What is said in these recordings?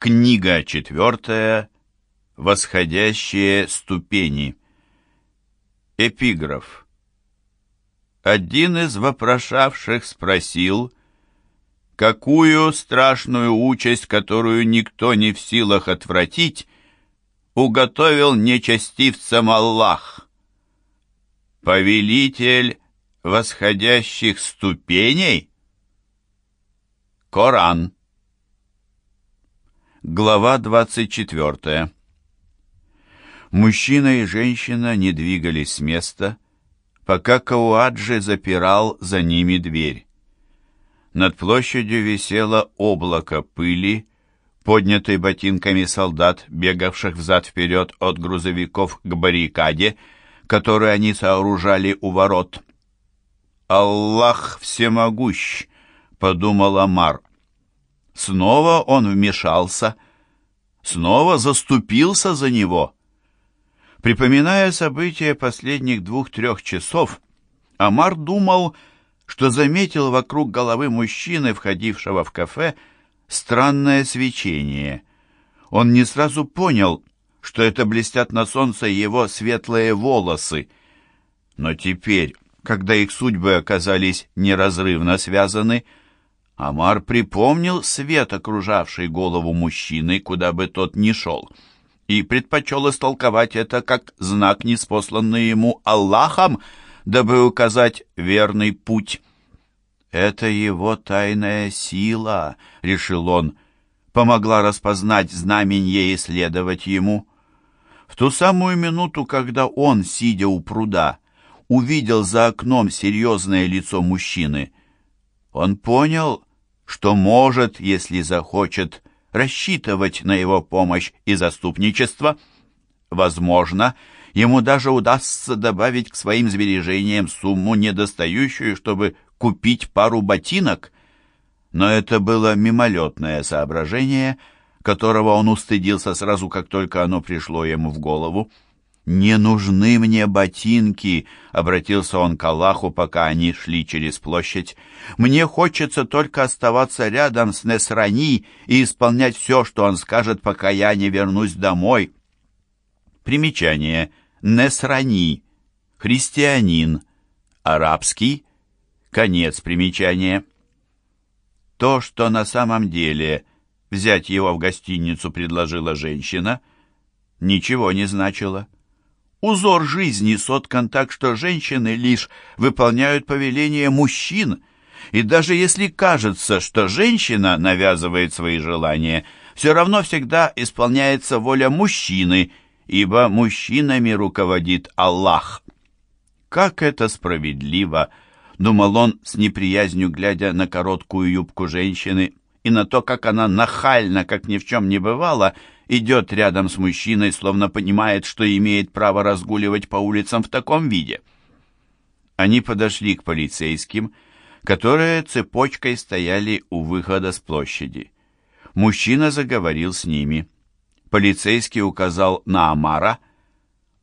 Книга четвертая. Восходящие ступени. Эпиграф. Один из вопрошавших спросил, какую страшную участь, которую никто не в силах отвратить, уготовил нечестивцам Аллах. Повелитель восходящих ступеней? Коран. Глава 24. Мужчина и женщина не двигались с места, пока Кауаджи запирал за ними дверь. Над площадью висело облако пыли, поднятой ботинками солдат, бегавших взад-вперед от грузовиков к баррикаде, которую они сооружали у ворот. «Аллах всемогущ!» — подумал Амар. Снова он вмешался, снова заступился за него. Припоминая события последних двух-трех часов, Амар думал, что заметил вокруг головы мужчины, входившего в кафе, странное свечение. Он не сразу понял, что это блестят на солнце его светлые волосы. Но теперь, когда их судьбы оказались неразрывно связаны, Амар припомнил свет, окружавший голову мужчины, куда бы тот ни шел, и предпочел истолковать это как знак, неспосланный ему Аллахом, дабы указать верный путь. «Это его тайная сила», — решил он, — помогла распознать знаменье и следовать ему. В ту самую минуту, когда он, сидя у пруда, увидел за окном серьезное лицо мужчины, он понял, что может, если захочет, рассчитывать на его помощь и заступничество. Возможно, ему даже удастся добавить к своим сбережениям сумму, недостающую, чтобы купить пару ботинок. Но это было мимолетное соображение, которого он устыдился сразу, как только оно пришло ему в голову. «Не нужны мне ботинки», — обратился он к Аллаху, пока они шли через площадь. «Мне хочется только оставаться рядом с Несрани и исполнять все, что он скажет, пока я не вернусь домой». Примечание. Несрани. Христианин. Арабский. Конец примечания. То, что на самом деле взять его в гостиницу предложила женщина, ничего не значило. Узор жизни соткан так, что женщины лишь выполняют повеления мужчин, и даже если кажется, что женщина навязывает свои желания, все равно всегда исполняется воля мужчины, ибо мужчинами руководит Аллах. Как это справедливо, думал он с неприязнью, глядя на короткую юбку женщины и на то, как она нахально, как ни в чем не бывало, идет рядом с мужчиной, словно понимает, что имеет право разгуливать по улицам в таком виде. Они подошли к полицейским, которые цепочкой стояли у выхода с площади. Мужчина заговорил с ними. Полицейский указал на Амара.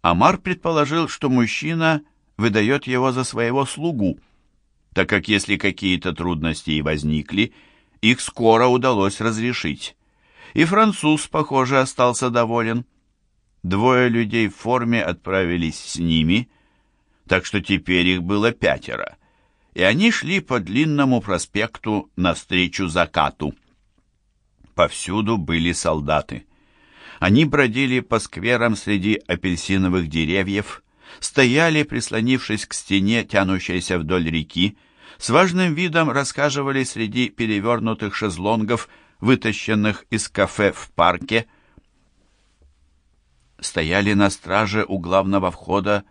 Амар предположил, что мужчина выдает его за своего слугу, так как если какие-то трудности и возникли, их скоро удалось разрешить и француз, похоже, остался доволен. Двое людей в форме отправились с ними, так что теперь их было пятеро, и они шли по длинному проспекту навстречу закату. Повсюду были солдаты. Они бродили по скверам среди апельсиновых деревьев, стояли, прислонившись к стене, тянущейся вдоль реки, с важным видом рассказывали среди перевернутых шезлонгов вытащенных из кафе в парке, стояли на страже у главного входа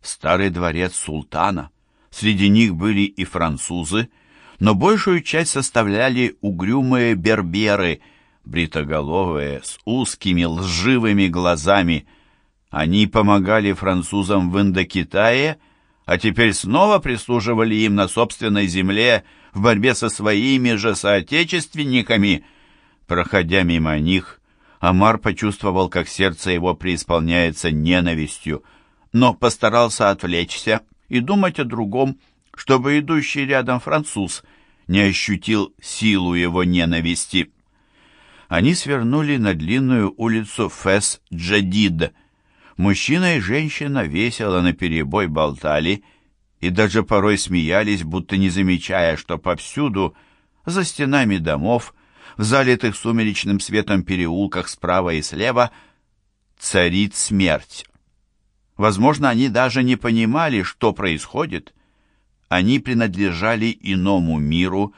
старый дворец султана. Среди них были и французы, но большую часть составляли угрюмые берберы, бритоголовые, с узкими лживыми глазами. Они помогали французам в Индокитае, а теперь снова прислуживали им на собственной земле в борьбе со своими же соотечественниками – Проходя мимо них, Амар почувствовал, как сердце его преисполняется ненавистью, но постарался отвлечься и думать о другом, чтобы идущий рядом француз не ощутил силу его ненависти. Они свернули на длинную улицу Фес-Джадид. Мужчина и женщина весело наперебой болтали и даже порой смеялись, будто не замечая, что повсюду, за стенами домов, в залитых сумеречным светом переулках справа и слева, царит смерть. Возможно, они даже не понимали, что происходит. Они принадлежали иному миру,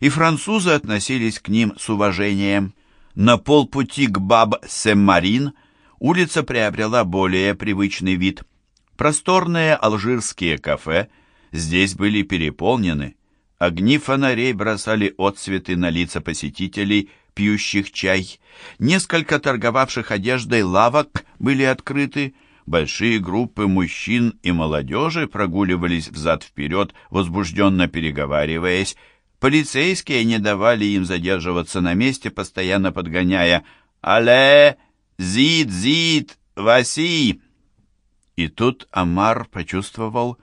и французы относились к ним с уважением. На полпути к Баб-Сен-Марин улица приобрела более привычный вид. Просторные алжирские кафе здесь были переполнены. Огни фонарей бросали отсветы на лица посетителей, пьющих чай. Несколько торговавших одеждой лавок были открыты, большие группы мужчин и молодежи прогуливались взад-вперед, возбужденно переговариваясь. Полицейские не давали им задерживаться на месте, постоянно подгоняя «Але! Зид! Зид! Васи!» И тут Амар почувствовал,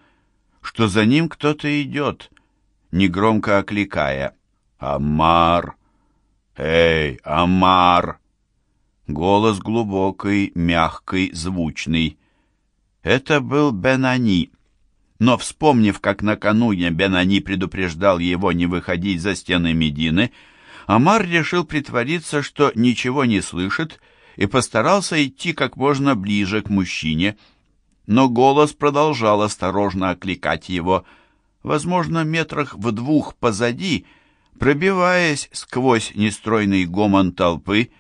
что за ним кто-то идет, негромко окликая «Амар! Эй, Амар!» Голос глубокий, мягкий, звучный. Это был Бенани. Но, вспомнив, как накануне Бенани предупреждал его не выходить за стены Медины, Амар решил притвориться, что ничего не слышит, и постарался идти как можно ближе к мужчине. Но голос продолжал осторожно окликать его, возможно, метрах в двух позади, пробиваясь сквозь нестройный гомон толпы,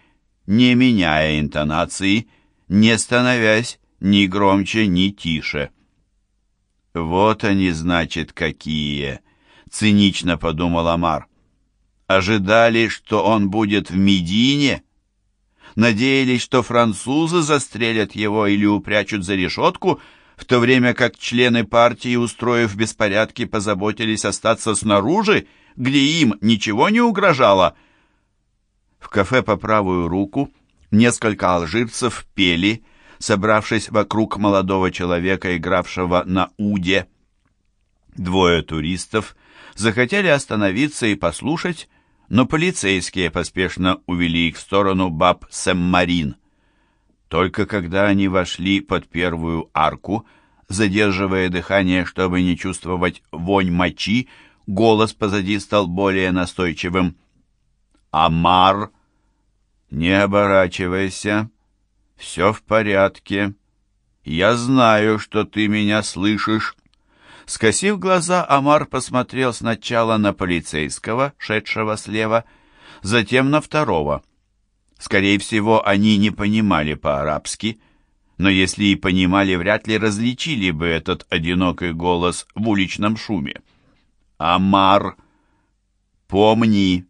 не меняя интонации, не становясь ни громче, ни тише. «Вот они, значит, какие!» — цинично подумал Амар. «Ожидали, что он будет в Медине?» Надеялись, что французы застрелят его или упрячут за решетку, в то время как члены партии, устроив беспорядки, позаботились остаться снаружи, где им ничего не угрожало — в кафе по правую руку несколько алжирцев пели, собравшись вокруг молодого человека, игравшего на уде. Двое туристов захотели остановиться и послушать, но полицейские поспешно увели их в сторону баб Сэммарин. Только когда они вошли под первую арку, задерживая дыхание, чтобы не чувствовать вонь мочи, голос позади стал более настойчивым — Амар, не оборачивайся, все в порядке. Я знаю, что ты меня слышишь. Скосив глаза, Амар посмотрел сначала на полицейского, шедшего слева, затем на второго. Скорее всего, они не понимали по-арабски, но если и понимали, вряд ли различили бы этот одинокий голос в уличном шуме. «Амар, помни,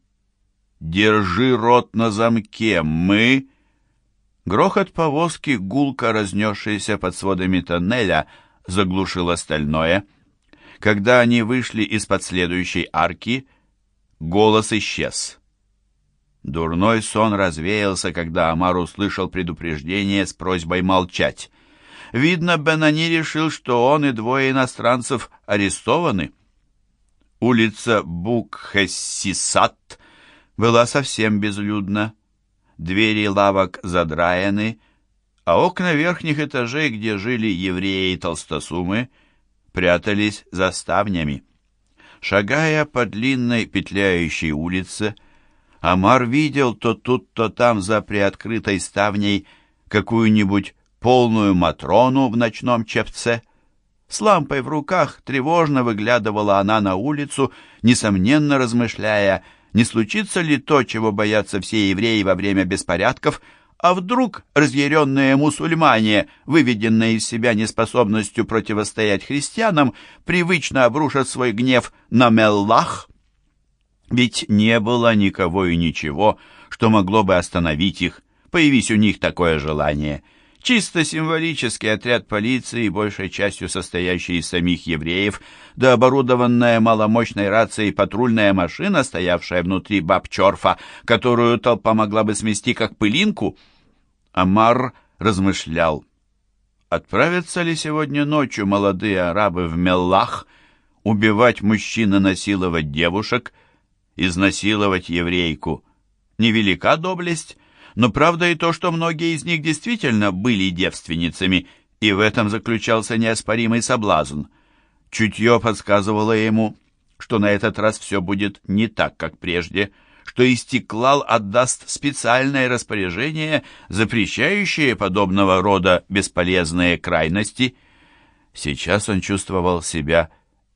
«Держи рот на замке, мы...» Грохот повозки, гулко разнесшийся под сводами тоннеля, заглушил остальное. Когда они вышли из-под следующей арки, голос исчез. Дурной сон развеялся, когда Амар услышал предупреждение с просьбой молчать. Видно, Бенани решил, что он и двое иностранцев арестованы. Улица Букхессисат была совсем безлюдна. Двери лавок задраены, а окна верхних этажей, где жили евреи и толстосумы, прятались за ставнями. Шагая по длинной петляющей улице, Амар видел то тут, то там за приоткрытой ставней какую-нибудь полную Матрону в ночном чепце. С лампой в руках тревожно выглядывала она на улицу, несомненно размышляя, не случится ли то, чего боятся все евреи во время беспорядков, а вдруг разъяренные мусульмане, выведенные из себя неспособностью противостоять христианам, привычно обрушат свой гнев на Меллах? Ведь не было никого и ничего, что могло бы остановить их, появись у них такое желание – Чисто символический отряд полиции, большей частью состоящий из самих евреев, да оборудованная маломощной рацией патрульная машина, стоявшая внутри бабчорфа, которую толпа могла бы смести как пылинку. Амар размышлял, отправятся ли сегодня ночью молодые арабы в Меллах убивать мужчин и насиловать девушек, изнасиловать еврейку. невелика доблесть, но правда и то, что многие из них действительно были девственницами, и в этом заключался неоспоримый соблазн. Чутье подсказывало ему, что на этот раз все будет не так, как прежде, что Истеклал отдаст специальное распоряжение, запрещающее подобного рода бесполезные крайности. Сейчас он чувствовал себя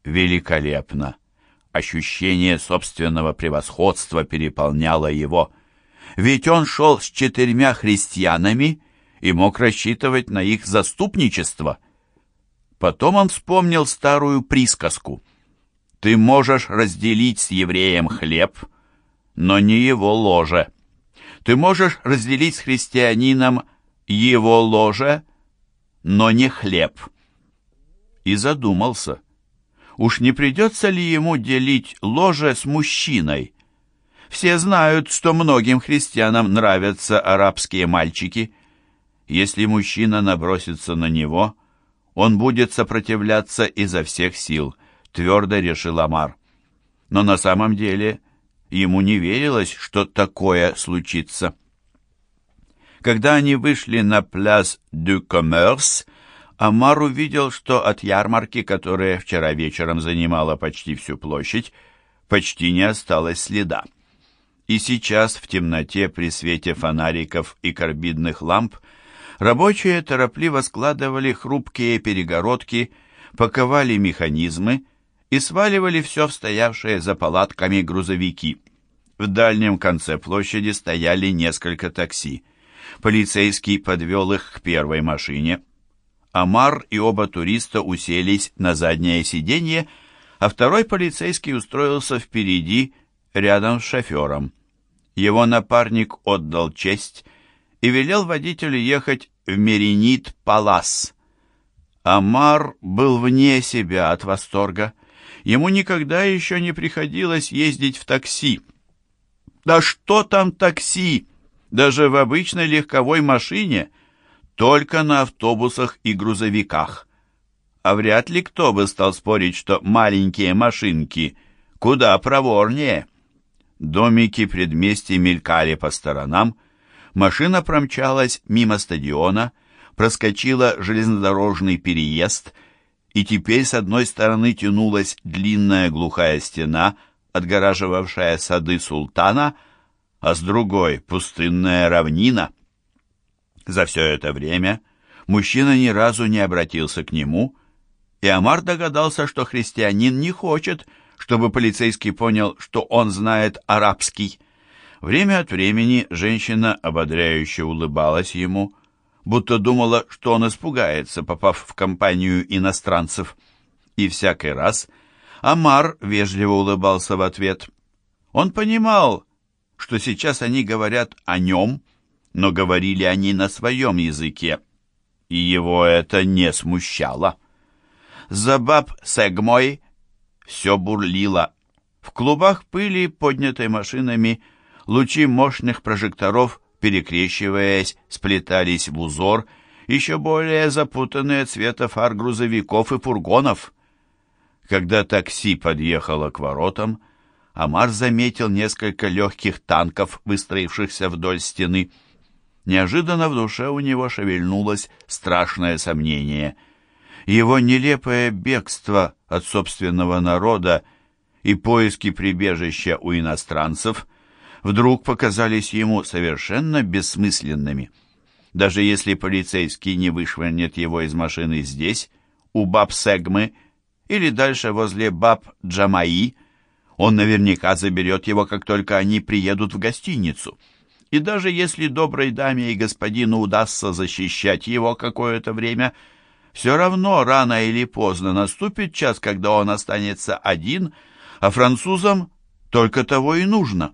великолепно. Ощущение собственного превосходства переполняло его. Ведь он шел с четырьмя христианами и мог рассчитывать на их заступничество. Потом он вспомнил старую присказку. «Ты можешь разделить с евреем хлеб, но не его ложе. Ты можешь разделить с христианином его ложе, но не хлеб». И задумался, уж не придется ли ему делить ложе с мужчиной? Все знают, что многим христианам нравятся арабские мальчики. Если мужчина набросится на него, он будет сопротивляться изо всех сил, твердо решил Амар. Но на самом деле ему не верилось, что такое случится. Когда они вышли на пляс дю Коммерс, Амар увидел, что от ярмарки, которая вчера вечером занимала почти всю площадь, почти не осталось следа. И сейчас в темноте при свете фонариков и карбидных ламп Рабочие торопливо складывали хрупкие перегородки, паковали механизмы и сваливали все в стоявшие за палатками грузовики. В дальнем конце площади стояли несколько такси. Полицейский подвел их к первой машине. Амар и оба туриста уселись на заднее сиденье, а второй полицейский устроился впереди, рядом с шофером. Его напарник отдал честь и велел водителю ехать в Меринит Палас. Амар был вне себя от восторга. Ему никогда еще не приходилось ездить в такси. Да что там такси? Даже в обычной легковой машине, только на автобусах и грузовиках. А вряд ли кто бы стал спорить, что маленькие машинки куда проворнее. Домики предместья мелькали по сторонам, Машина промчалась мимо стадиона, проскочила железнодорожный переезд, и теперь с одной стороны тянулась длинная глухая стена, отгораживавшая сады султана, а с другой — пустынная равнина. За все это время мужчина ни разу не обратился к нему, и Амар догадался, что христианин не хочет, чтобы полицейский понял, что он знает арабский. Время от времени женщина ободряюще улыбалась ему, будто думала, что он испугается, попав в компанию иностранцев. И всякий раз Амар вежливо улыбался в ответ. Он понимал, что сейчас они говорят о нем, но говорили они на своем языке, и его это не смущало. За баб Сегмой все бурлило. В клубах пыли, поднятой машинами, Лучи мощных прожекторов, перекрещиваясь, сплетались в узор, еще более запутанные цвета фар грузовиков и фургонов. Когда такси подъехало к воротам, Амар заметил несколько легких танков, выстроившихся вдоль стены. Неожиданно в душе у него шевельнулось страшное сомнение. Его нелепое бегство от собственного народа и поиски прибежища у иностранцев вдруг показались ему совершенно бессмысленными. Даже если полицейский не вышвырнет его из машины здесь, у баб Сегмы, или дальше возле баб Джамаи, он наверняка заберет его, как только они приедут в гостиницу. И даже если доброй даме и господину удастся защищать его какое-то время, все равно рано или поздно наступит час, когда он останется один, а французам только того и нужно.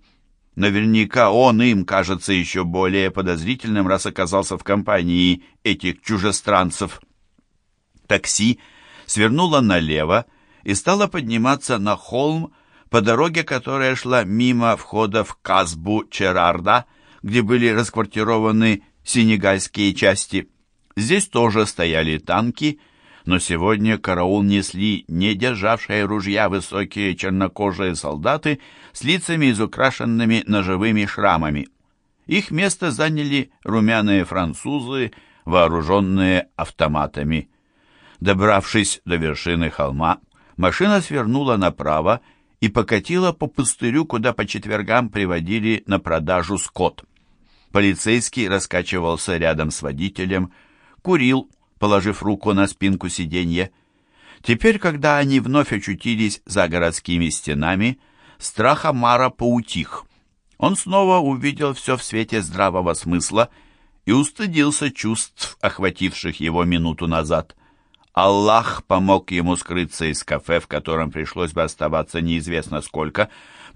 Наверняка он им кажется еще более подозрительным, раз оказался в компании этих чужестранцев. Такси свернуло налево и стало подниматься на холм по дороге, которая шла мимо входа в Казбу Черарда, где были расквартированы сенегальские части. Здесь тоже стояли танки, но сегодня караул несли не державшие ружья высокие чернокожие солдаты с лицами изукрашенными ножевыми шрамами. Их место заняли румяные французы, вооруженные автоматами. Добравшись до вершины холма, машина свернула направо и покатила по пустырю, куда по четвергам приводили на продажу скот. Полицейский раскачивался рядом с водителем, курил, положив руку на спинку сиденья. Теперь, когда они вновь очутились за городскими стенами, страх Амара поутих. Он снова увидел все в свете здравого смысла и устыдился чувств, охвативших его минуту назад. Аллах помог ему скрыться из кафе, в котором пришлось бы оставаться неизвестно сколько,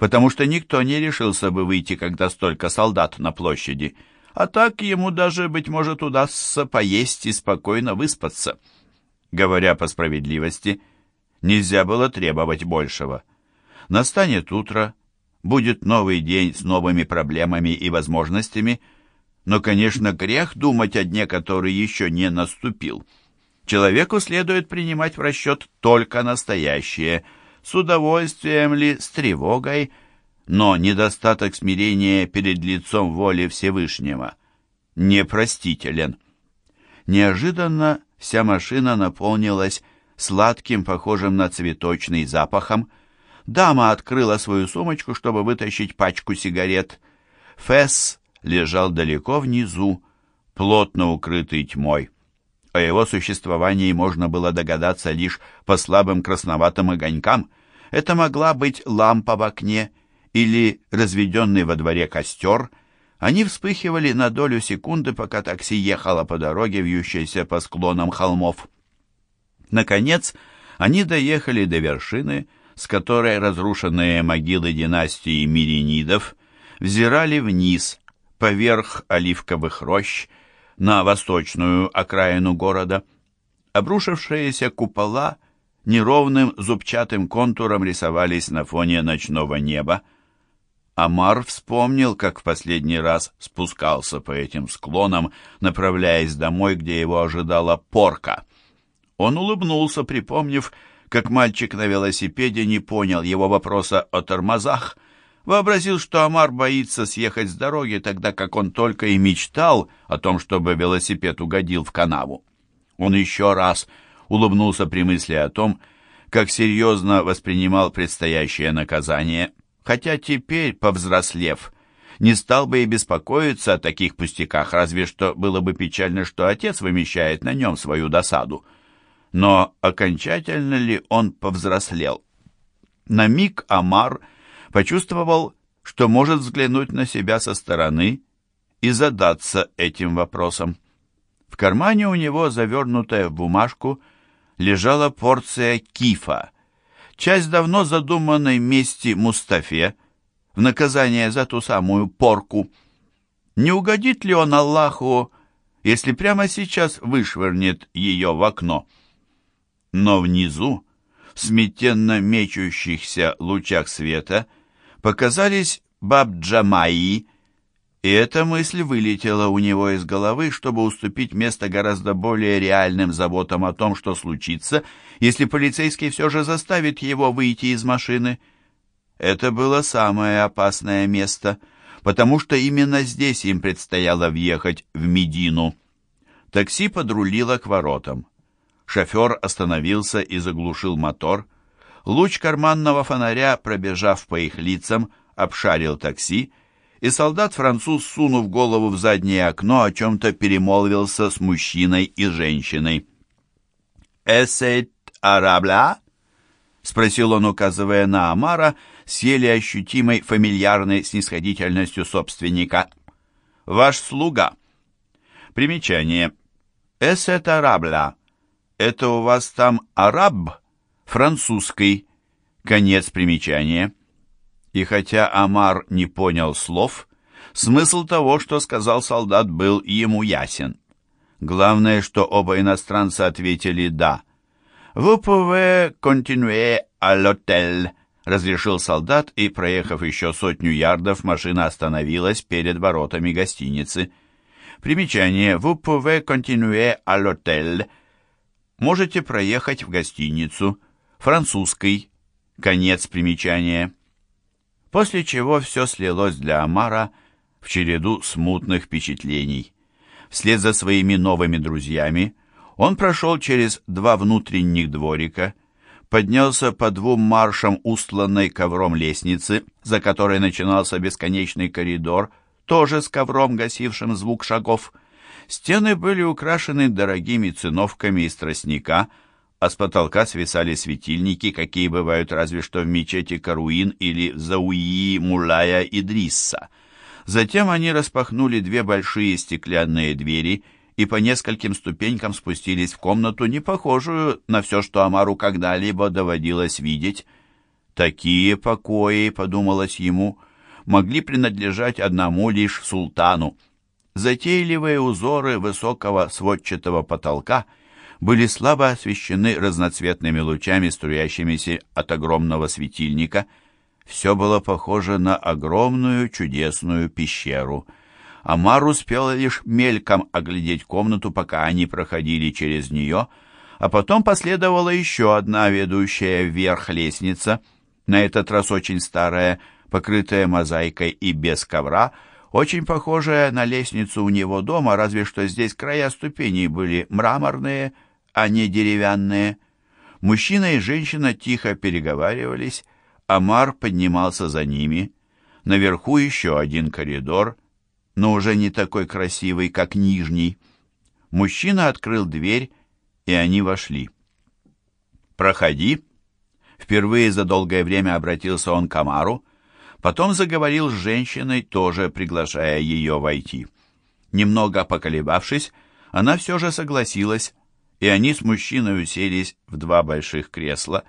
потому что никто не решился бы выйти, когда столько солдат на площади. А так ему даже, быть может, удастся поесть и спокойно выспаться. Говоря по справедливости, нельзя было требовать большего. Настанет утро, будет новый день с новыми проблемами и возможностями, но, конечно, грех думать о дне, который еще не наступил. Человеку следует принимать в расчет только настоящее – с удовольствием ли, с тревогой, но недостаток смирения перед лицом воли Всевышнего непростителен. Неожиданно вся машина наполнилась сладким, похожим на цветочный запахом. Дама открыла свою сумочку, чтобы вытащить пачку сигарет. Фесс лежал далеко внизу, плотно укрытый тьмой. О его существовании можно было догадаться лишь по слабым красноватым огонькам. Это могла быть лампа в окне или разведенный во дворе костер. Они вспыхивали на долю секунды, пока такси ехало по дороге, вьющейся по склонам холмов. Наконец, они доехали до вершины, с которой разрушенные могилы династии Миринидов взирали вниз, поверх оливковых рощ, на восточную окраину города. Обрушившиеся купола неровным зубчатым контуром рисовались на фоне ночного неба. Амар вспомнил, как в последний раз спускался по этим склонам, направляясь домой, где его ожидала порка. Он улыбнулся, припомнив, как мальчик на велосипеде не понял его вопроса о тормозах, вообразил, что Амар боится съехать с дороги, тогда как он только и мечтал о том, чтобы велосипед угодил в канаву. Он еще раз улыбнулся при мысли о том, как серьезно воспринимал предстоящее наказание, хотя теперь, повзрослев, не стал бы и беспокоиться о таких пустяках, разве что было бы печально, что отец вымещает на нем свою досаду. Но окончательно ли он повзрослел? На миг Амар – почувствовал, что может взглянуть на себя со стороны и задаться этим вопросом. В кармане у него, завернутая в бумажку, лежала порция кифа, часть давно задуманной мести Мустафе, в наказание за ту самую порку. Не угодит ли он Аллаху, если прямо сейчас вышвырнет ее в окно? Но внизу, в смятенно мечущихся лучах света, — показались Баб-Джамаи, и эта мысль вылетела у него из головы, чтобы уступить место гораздо более реальным заботам о том, что случится, если полицейский все же заставит его выйти из машины. Это было самое опасное место, потому что именно здесь им предстояло въехать в Медину. Такси подрулило к воротам. Шофер остановился и заглушил мотор, Луч карманного фонаря, пробежав по их лицам, обшарил такси, и солдат-француз, сунув голову в заднее окно, о чем-то перемолвился с мужчиной и женщиной. «Эсет арабля?» — спросил он, указывая на Амара, с еле ощутимой фамильярной снисходительностью собственника. «Ваш слуга». Примечание. «Эсет арабля» — это у вас там араб? Французской, конец примечания. И хотя Амар не понял слов, смысл того, что сказал солдат, был ему ясен. Главное, что оба иностранца ответили «да». «Vous pouvez continuer l'hôtel», — разрешил солдат, и, проехав еще сотню ярдов, машина остановилась перед воротами гостиницы. Примечание «Vous pouvez continuer l'hôtel» можете проехать в гостиницу, французской, конец примечания. После чего все слилось для Амара в череду смутных впечатлений. Вслед за своими новыми друзьями он прошел через два внутренних дворика, поднялся по двум маршам устланной ковром лестницы, за которой начинался бесконечный коридор, тоже с ковром, гасившим звук шагов. Стены были украшены дорогими циновками из тростника, а с потолка свисали светильники, какие бывают разве что в мечети Каруин или Зауи Мулая Идрисса. Затем они распахнули две большие стеклянные двери и по нескольким ступенькам спустились в комнату, не похожую на все, что Амару когда-либо доводилось видеть. «Такие покои», — подумалось ему, — могли принадлежать одному лишь султану. Затейливые узоры высокого сводчатого потолка были слабо освещены разноцветными лучами, струящимися от огромного светильника. Все было похоже на огромную чудесную пещеру — Амар успел лишь мельком оглядеть комнату, пока они проходили через нее, а потом последовала еще одна ведущая вверх лестница, на этот раз очень старая, покрытая мозаикой и без ковра, очень похожая на лестницу у него дома, разве что здесь края ступеней были мраморные, а не деревянные. Мужчина и женщина тихо переговаривались, Амар поднимался за ними. Наверху еще один коридор — но уже не такой красивый, как нижний. Мужчина открыл дверь, и они вошли. «Проходи». Впервые за долгое время обратился он к Амару, потом заговорил с женщиной, тоже приглашая ее войти. Немного поколебавшись, она все же согласилась, и они с мужчиной уселись в два больших кресла.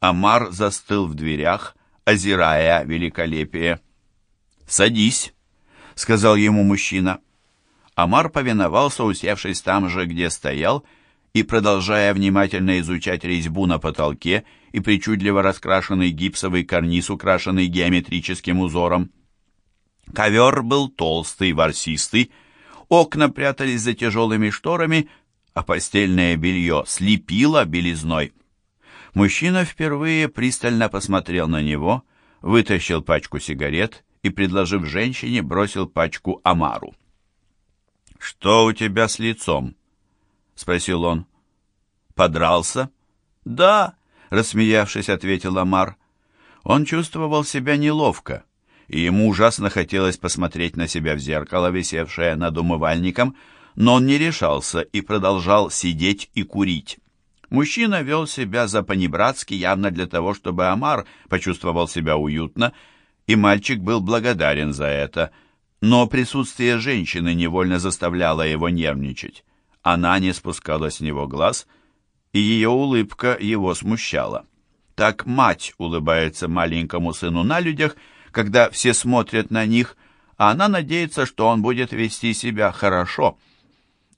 Амар застыл в дверях, озирая великолепие. «Садись», сказал ему мужчина. Амар повиновался, усевшись там же, где стоял, и продолжая внимательно изучать резьбу на потолке и причудливо раскрашенный гипсовый карниз, украшенный геометрическим узором. Ковер был толстый, ворсистый, окна прятались за тяжелыми шторами, а постельное белье слепило белизной. Мужчина впервые пристально посмотрел на него, вытащил пачку сигарет и, предложив женщине, бросил пачку Амару. «Что у тебя с лицом?» — спросил он. «Подрался?» «Да», — рассмеявшись, ответил Амар. Он чувствовал себя неловко, и ему ужасно хотелось посмотреть на себя в зеркало, висевшее над умывальником, но он не решался и продолжал сидеть и курить. Мужчина вел себя за-понебратски явно для того, чтобы Амар почувствовал себя уютно и мальчик был благодарен за это, но присутствие женщины невольно заставляло его нервничать. Она не спускала с него глаз, и ее улыбка его смущала. Так мать улыбается маленькому сыну на людях, когда все смотрят на них, а она надеется, что он будет вести себя хорошо.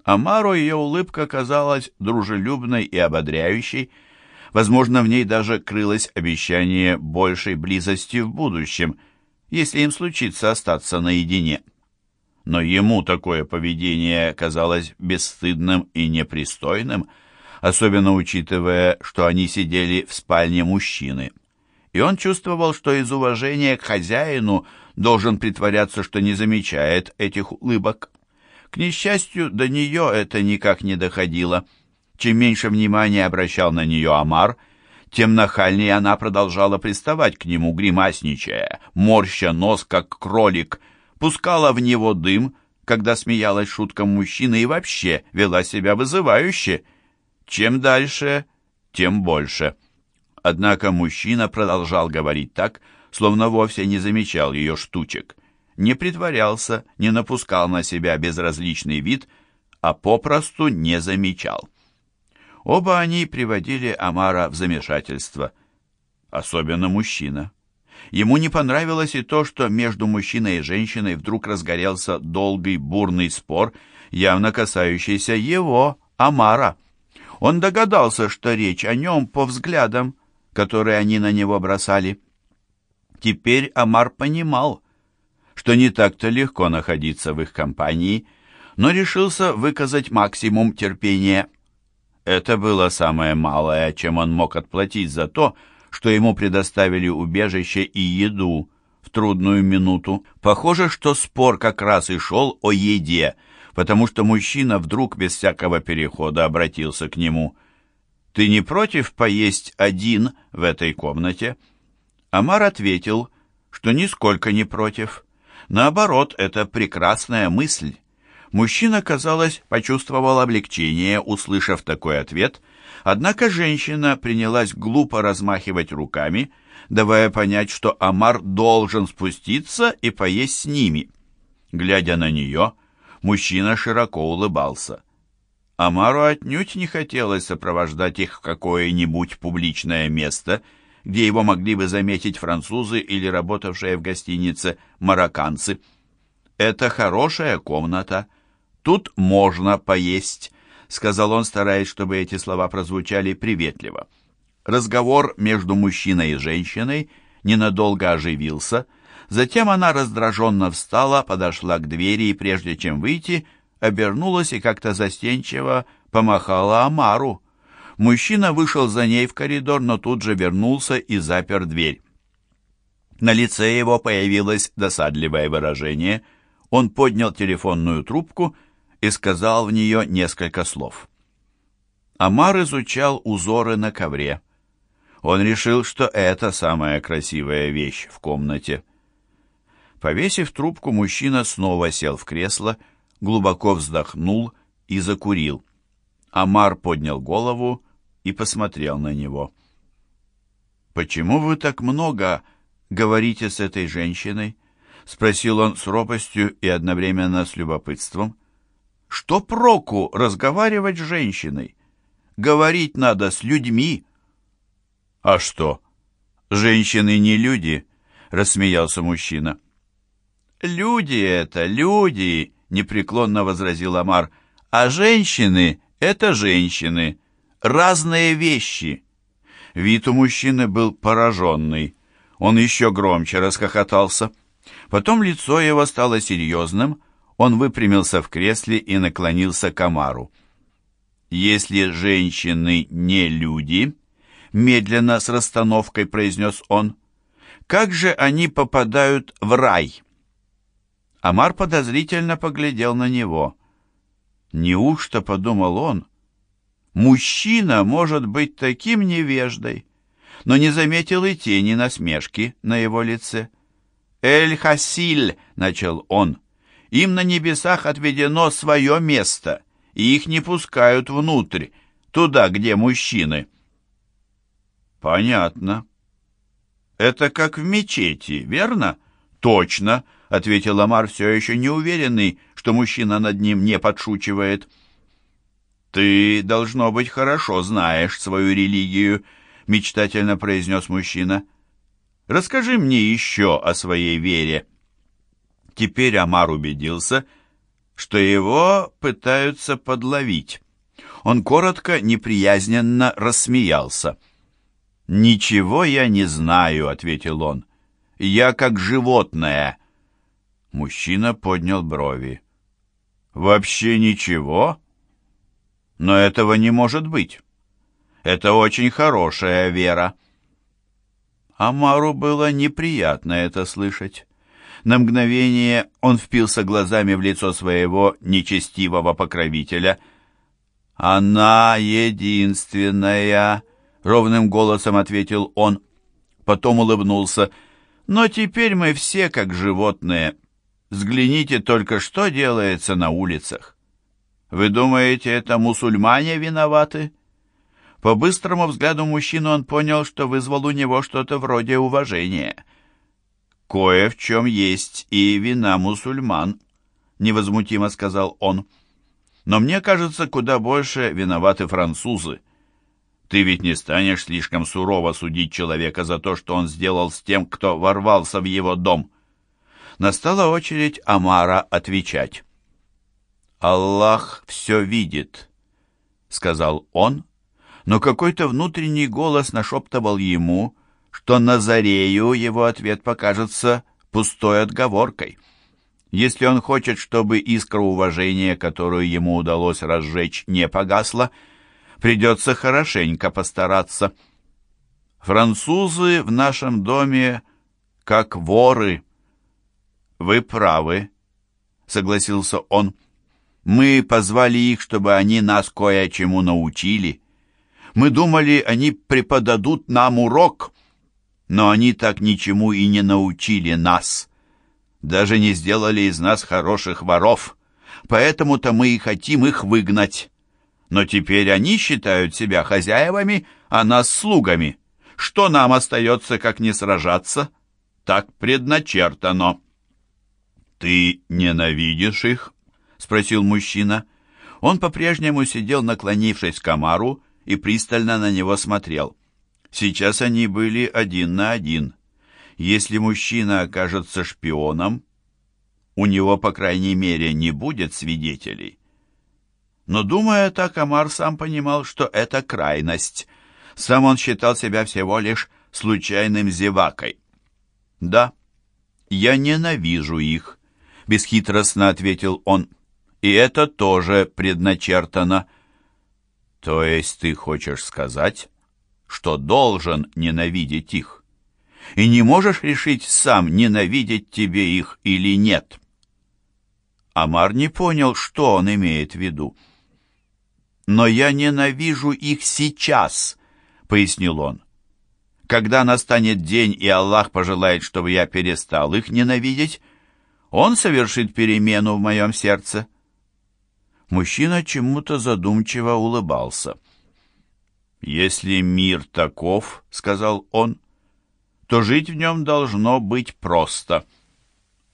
Амару ее улыбка казалась дружелюбной и ободряющей, Возможно, в ней даже крылось обещание большей близости в будущем, если им случится остаться наедине. Но ему такое поведение казалось бесстыдным и непристойным, особенно учитывая, что они сидели в спальне мужчины. И он чувствовал, что из уважения к хозяину должен притворяться, что не замечает этих улыбок. К несчастью, до нее это никак не доходило – чем меньше внимания обращал на нее Амар, тем нахальнее она продолжала приставать к нему, гримасничая, морща нос, как кролик, пускала в него дым, когда смеялась шуткам мужчины и вообще вела себя вызывающе. Чем дальше, тем больше. Однако мужчина продолжал говорить так, словно вовсе не замечал ее штучек, не притворялся, не напускал на себя безразличный вид, а попросту не замечал. Оба они приводили Амара в замешательство, особенно мужчина. Ему не понравилось и то, что между мужчиной и женщиной вдруг разгорелся долгий бурный спор, явно касающийся его, Амара. Он догадался, что речь о нем по взглядам, которые они на него бросали. Теперь Амар понимал, что не так-то легко находиться в их компании, но решился выказать максимум терпения Это было самое малое, чем он мог отплатить за то, что ему предоставили убежище и еду в трудную минуту. Похоже, что спор как раз и шел о еде, потому что мужчина вдруг без всякого перехода обратился к нему. «Ты не против поесть один в этой комнате?» Амар ответил, что нисколько не против. Наоборот, это прекрасная мысль. Мужчина, казалось, почувствовал облегчение, услышав такой ответ, однако женщина принялась глупо размахивать руками, давая понять, что Амар должен спуститься и поесть с ними. Глядя на нее, мужчина широко улыбался. Амару отнюдь не хотелось сопровождать их в какое-нибудь публичное место, где его могли бы заметить французы или работавшие в гостинице марокканцы. «Это хорошая комната», «Тут можно поесть», — сказал он, стараясь, чтобы эти слова прозвучали приветливо. Разговор между мужчиной и женщиной ненадолго оживился, затем она раздраженно встала, подошла к двери и, прежде чем выйти, обернулась и как-то застенчиво помахала Амару. Мужчина вышел за ней в коридор, но тут же вернулся и запер дверь. На лице его появилось досадливое выражение. Он поднял телефонную трубку и, сказал в нее несколько слов. Амар изучал узоры на ковре. Он решил, что это самая красивая вещь в комнате. Повесив трубку, мужчина снова сел в кресло, глубоко вздохнул и закурил. Амар поднял голову и посмотрел на него. «Почему вы так много говорите с этой женщиной?» — спросил он с робостью и одновременно с любопытством. Что проку разговаривать с женщиной? Говорить надо с людьми. А что? Женщины не люди, рассмеялся мужчина. Люди это, люди, непреклонно возразил Амар. А женщины это женщины, разные вещи. Вид у мужчины был пораженный. Он еще громче расхохотался. Потом лицо его стало серьезным, он выпрямился в кресле и наклонился к Амару. «Если женщины не люди», — медленно с расстановкой произнес он, — «как же они попадают в рай?» Амар подозрительно поглядел на него. «Неужто, — подумал он, — мужчина может быть таким невеждой?» но не заметил и тени насмешки на его лице. «Эль-Хасиль!» — начал он. Им на небесах отведено свое место, и их не пускают внутрь, туда, где мужчины. Понятно. Это как в мечети, верно? Точно, ответил Амар, все еще не уверенный, что мужчина над ним не подшучивает. Ты, должно быть, хорошо знаешь свою религию, мечтательно произнес мужчина. Расскажи мне еще о своей вере. Теперь Амар убедился, что его пытаются подловить. Он коротко, неприязненно рассмеялся. «Ничего я не знаю», — ответил он. «Я как животное». Мужчина поднял брови. «Вообще ничего? Но этого не может быть. Это очень хорошая вера». Амару было неприятно это слышать. На мгновение он впился глазами в лицо своего нечестивого покровителя. «Она единственная», — ровным голосом ответил он. Потом улыбнулся. «Но теперь мы все как животные. Взгляните только, что делается на улицах. Вы думаете, это мусульмане виноваты?» По быстрому взгляду мужчины он понял, что вызвал у него что-то вроде уважения — «Кое в чем есть и вина мусульман», — невозмутимо сказал он. «Но мне кажется, куда больше виноваты французы. Ты ведь не станешь слишком сурово судить человека за то, что он сделал с тем, кто ворвался в его дом». Настала очередь Амара отвечать. «Аллах все видит», — сказал он, но какой-то внутренний голос нашептывал ему, что Назарею его ответ покажется пустой отговоркой. Если он хочет, чтобы искра уважения, которую ему удалось разжечь, не погасла, Придется хорошенько постараться. Французы в нашем доме как воры. Вы правы, согласился он. Мы позвали их, чтобы они нас кое-чему научили. Мы думали, они преподадут нам урок, но они так ничему и не научили нас. Даже не сделали из нас хороших воров. Поэтому-то мы и хотим их выгнать. Но теперь они считают себя хозяевами, а нас слугами. Что нам остается, как не сражаться? Так предначертано. «Ты ненавидишь их?» — спросил мужчина. Он по-прежнему сидел, наклонившись к Амару, и пристально на него смотрел. Сейчас они были один на один. Если мужчина окажется шпионом, у него, по крайней мере, не будет свидетелей. Но, думая так, Амар сам понимал, что это крайность. Сам он считал себя всего лишь случайным зевакой. «Да, я ненавижу их», — бесхитростно ответил он. «И это тоже предначертано». То есть ты хочешь сказать, что должен ненавидеть их, и не можешь решить сам, ненавидеть тебе их или нет? Амар не понял, что он имеет в виду. «Но я ненавижу их сейчас», — пояснил он. «Когда настанет день, и Аллах пожелает, чтобы я перестал их ненавидеть, Он совершит перемену в моем сердце». Мужчина чему-то задумчиво улыбался. «Если мир таков, — сказал он, — то жить в нем должно быть просто».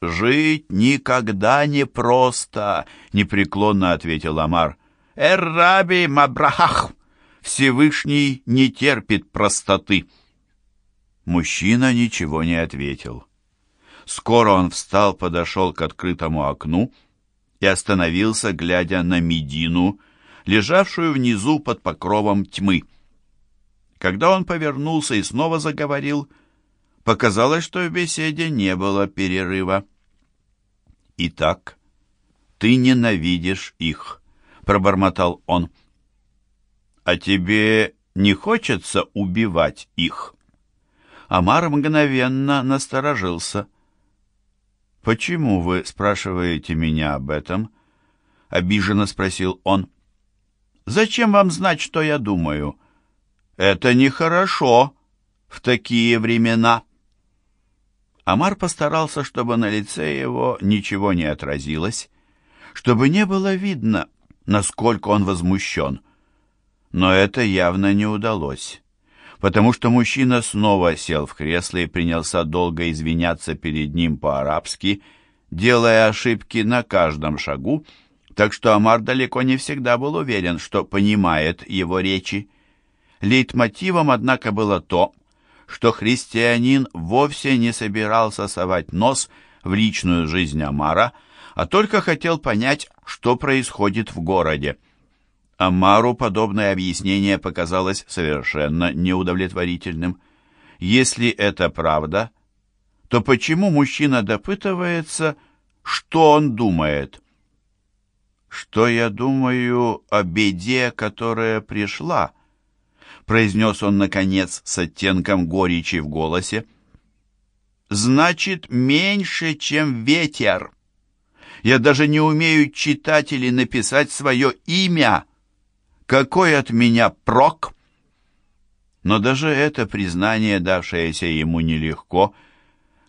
«Жить никогда не просто», — непреклонно ответил Амар. «Эр-раби мабрахах! Всевышний не терпит простоты». Мужчина ничего не ответил. Скоро он встал, подошел к открытому окну и остановился, глядя на Медину, лежавшую внизу под покровом тьмы. Когда он повернулся и снова заговорил, показалось, что в беседе не было перерыва. «Итак, ты ненавидишь их», — пробормотал он. «А тебе не хочется убивать их?» Амар мгновенно насторожился. «Почему вы спрашиваете меня об этом?» — обиженно спросил он. «Зачем вам знать, что я думаю? Это нехорошо в такие времена». Амар постарался, чтобы на лице его ничего не отразилось, чтобы не было видно, насколько он возмущен. Но это явно не удалось потому что мужчина снова сел в кресло и принялся долго извиняться перед ним по-арабски, делая ошибки на каждом шагу, так что Амар далеко не всегда был уверен, что понимает его речи. Лейтмотивом, однако, было то, что христианин вовсе не собирался совать нос в личную жизнь Амара, а только хотел понять, что происходит в городе. Амару подобное объяснение показалось совершенно неудовлетворительным. Если это правда, то почему мужчина допытывается, что он думает? «Что я думаю о беде, которая пришла?» произнес он, наконец, с оттенком горечи в голосе. «Значит, меньше, чем ветер. Я даже не умею читать или написать свое имя». Какой от меня прок? Но даже это признание, давшееся ему нелегко,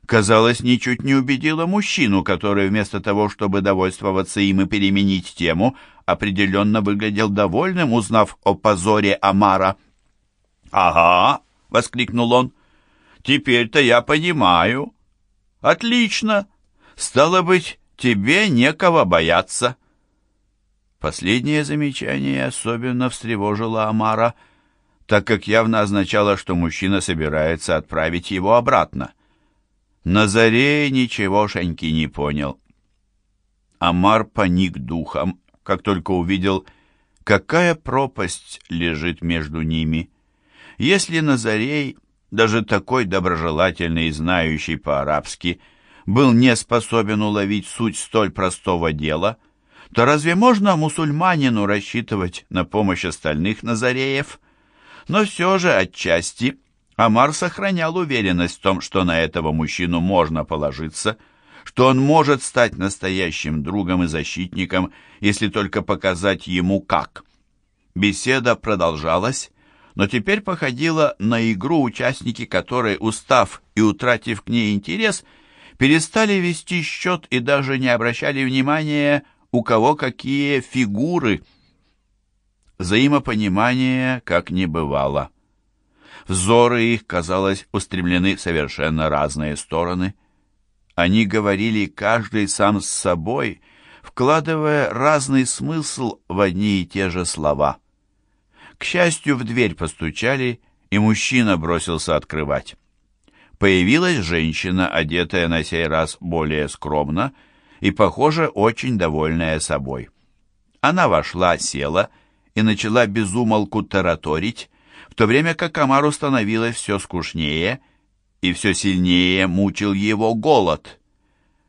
казалось, ничуть не убедило мужчину, который вместо того, чтобы довольствоваться им и переменить тему, определенно выглядел довольным, узнав о позоре Амара. «Ага!» — воскликнул он. «Теперь-то я понимаю. Отлично! Стало быть, тебе некого бояться». Последнее замечание особенно встревожило Амара, так как явно означало, что мужчина собирается отправить его обратно. Назарей ничегошеньки не понял. Амар поник духом, как только увидел, какая пропасть лежит между ними. Если Назарей, даже такой доброжелательный и знающий по-арабски, был не способен уловить суть столь простого дела — то разве можно мусульманину рассчитывать на помощь остальных Назареев? Но все же отчасти Амар сохранял уверенность в том, что на этого мужчину можно положиться, что он может стать настоящим другом и защитником, если только показать ему как. Беседа продолжалась, но теперь походила на игру, участники которой, устав и утратив к ней интерес, перестали вести счет и даже не обращали внимания, у кого какие фигуры. Взаимопонимания как не бывало. Взоры их, казалось, устремлены в совершенно разные стороны. Они говорили каждый сам с собой, вкладывая разный смысл в одни и те же слова. К счастью, в дверь постучали, и мужчина бросился открывать. Появилась женщина, одетая на сей раз более скромно и, похоже, очень довольная собой. Она вошла, села и начала безумолку тараторить, в то время как Амару становилось все скучнее и все сильнее мучил его голод.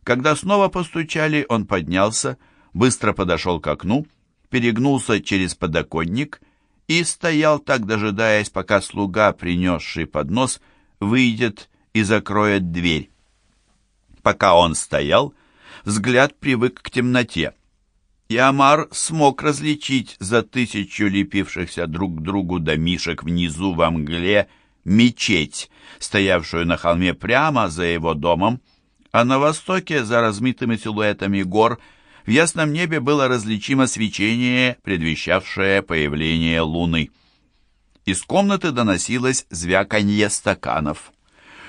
Когда снова постучали, он поднялся, быстро подошел к окну, перегнулся через подоконник и стоял так, дожидаясь, пока слуга, принесший поднос, выйдет и закроет дверь. Пока он стоял, взгляд привык к темноте и Амар смог различить за тысячу лепившихся друг к другу домишек внизу во мгле мечеть, стоявшую на холме прямо за его домом, а на востоке, за размытыми силуэтами гор, в ясном небе было различимо свечение, предвещавшее появление луны. Из комнаты доносилось звяканье стаканов.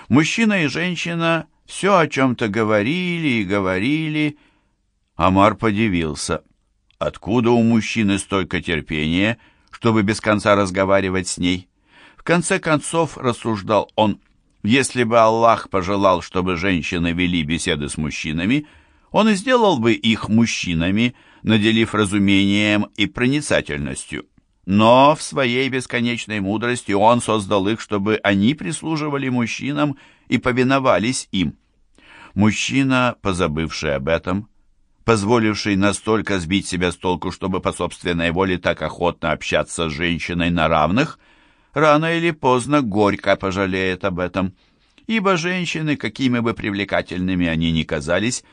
Мужчина и женщина все о чем-то говорили и говорили, Амар подивился. Откуда у мужчины столько терпения, чтобы без конца разговаривать с ней? В конце концов, рассуждал он, если бы Аллах пожелал, чтобы женщины вели беседы с мужчинами, он и сделал бы их мужчинами, наделив разумением и проницательностью. Но в своей бесконечной мудрости он создал их, чтобы они прислуживали мужчинам и повиновались им. Мужчина, позабывший об этом, позволивший настолько сбить себя с толку, чтобы по собственной воле так охотно общаться с женщиной на равных, рано или поздно горько пожалеет об этом. Ибо женщины, какими бы привлекательными они ни казались,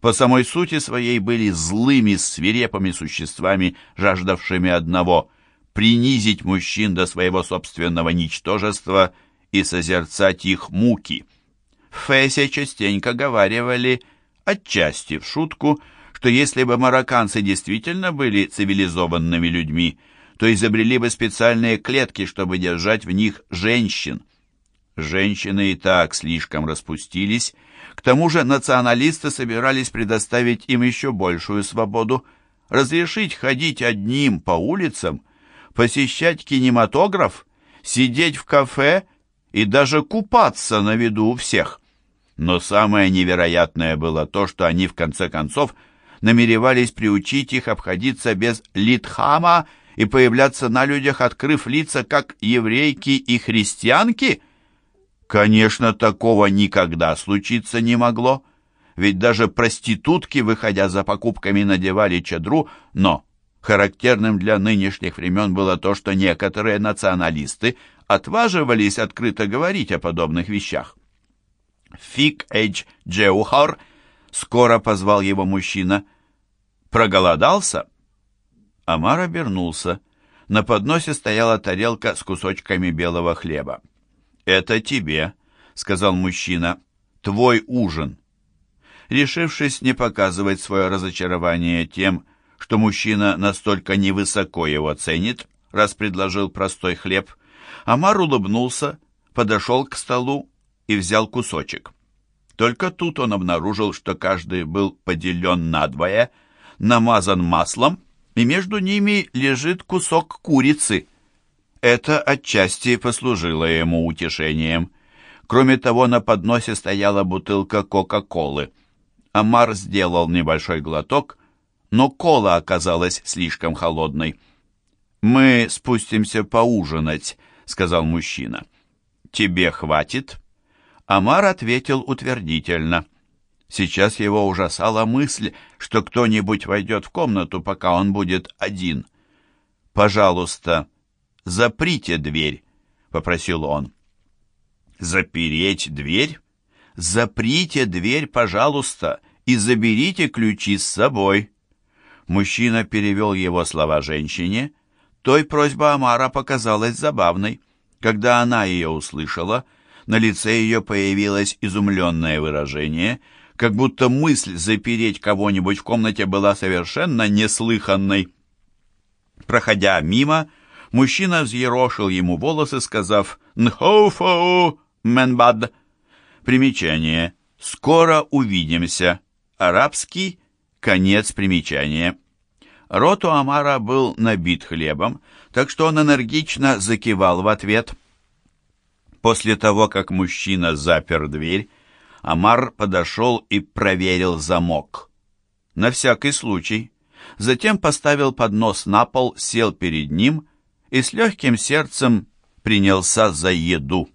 по самой сути своей были злыми, свирепыми существами, жаждавшими одного — принизить мужчин до своего собственного ничтожества и созерцать их муки. В Фессе частенько говаривали, отчасти в шутку, что если бы марокканцы действительно были цивилизованными людьми, то изобрели бы специальные клетки, чтобы держать в них женщин. Женщины и так слишком распустились, к тому же националисты собирались предоставить им еще большую свободу, разрешить ходить одним по улицам, посещать кинематограф, сидеть в кафе и даже купаться на виду у всех. Но самое невероятное было то, что они в конце концов – намеревались приучить их обходиться без литхама и появляться на людях, открыв лица, как еврейки и христианки? Конечно, такого никогда случиться не могло, ведь даже проститутки, выходя за покупками, надевали чадру, но характерным для нынешних времен было то, что некоторые националисты отваживались открыто говорить о подобных вещах. Фик Эйдж Джеухар Скоро позвал его мужчина. «Проголодался?» Амар обернулся. На подносе стояла тарелка с кусочками белого хлеба. «Это тебе», — сказал мужчина, — «твой ужин». Решившись не показывать свое разочарование тем, что мужчина настолько невысоко его ценит, раз предложил простой хлеб, Амар улыбнулся, подошел к столу и взял кусочек. Только тут он обнаружил, что каждый был поделен надвое, намазан маслом, и между ними лежит кусок курицы. Это отчасти послужило ему утешением. Кроме того, на подносе стояла бутылка Кока-Колы. Амар сделал небольшой глоток, но кола оказалась слишком холодной. «Мы спустимся поужинать», — сказал мужчина. «Тебе хватит?» Амар ответил утвердительно. Сейчас его ужасала мысль, что кто-нибудь войдет в комнату, пока он будет один. «Пожалуйста, заприте дверь», — попросил он. «Запереть дверь? Заприте дверь, пожалуйста, и заберите ключи с собой». Мужчина перевел его слова женщине. Той просьба Амара показалась забавной. Когда она ее услышала, на лице ее появилось изумленное выражение — как будто мысль запереть кого-нибудь в комнате была совершенно неслыханной. Проходя мимо, мужчина взъерошил ему волосы, сказав «Нхоуфоу, менбад». Примечание. «Скоро увидимся». Арабский. Конец примечания. Рот у Амара был набит хлебом, так что он энергично закивал в ответ. После того, как мужчина запер дверь, Амар подошел и проверил замок. На всякий случай. Затем поставил поднос на пол, сел перед ним и с легким сердцем принялся за еду.